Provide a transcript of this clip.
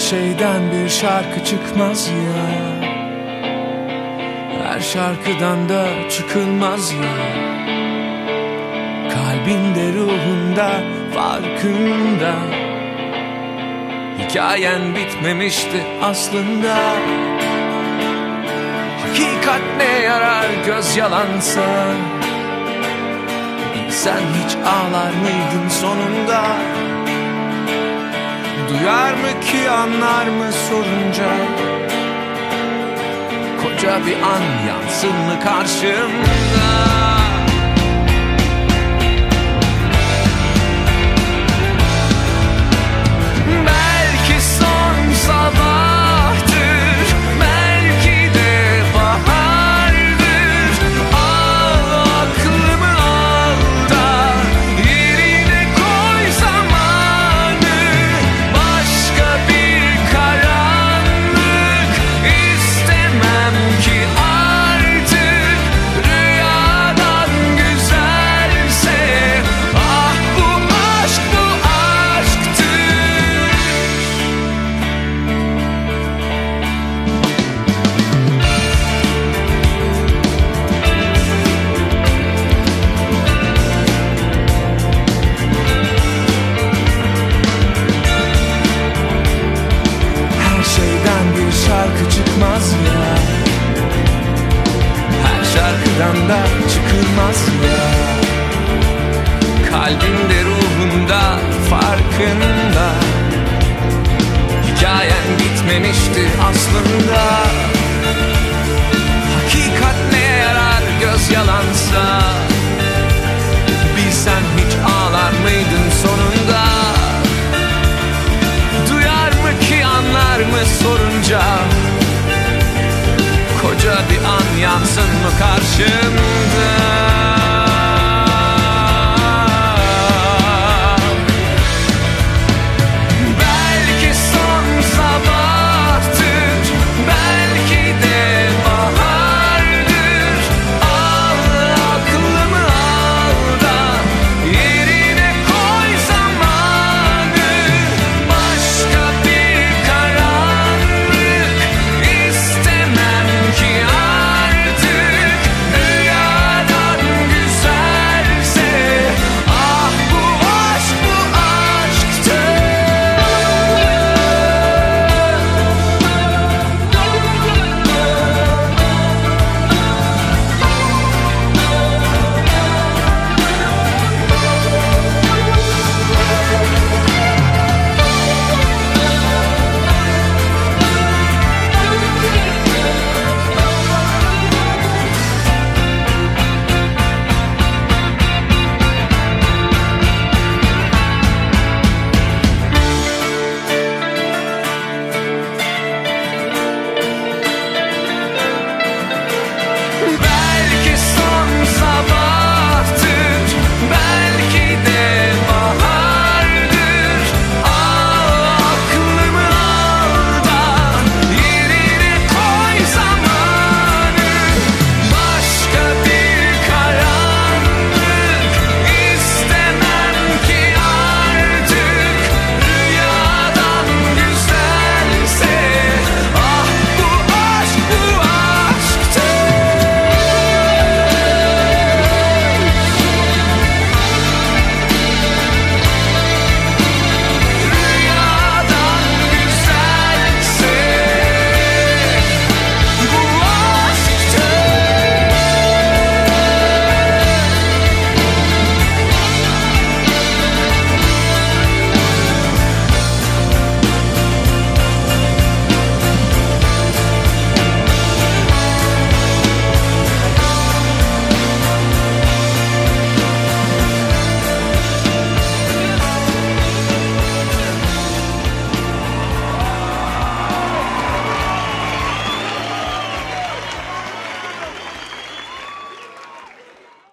şeyden bir şarkı çıkmaz ya. Her şarkıdan da çıkılmaz ya. Kalbinde ruhunda farkında. Hikayen bitmemişti aslında. Hakikat ne yarar göz yalansa? Sen hiç ağlar mıydın sonunda Duyar mı ki anlar mı sorunca? Koca bir an yansın mı karşımda şarkıdan da çıkılmaz ya. Kalbinde ruhunda farkında. Hikayen bitmemişti aslında. Hakikat ne yarar göz yalansa Koca bir an yansın mı karşımda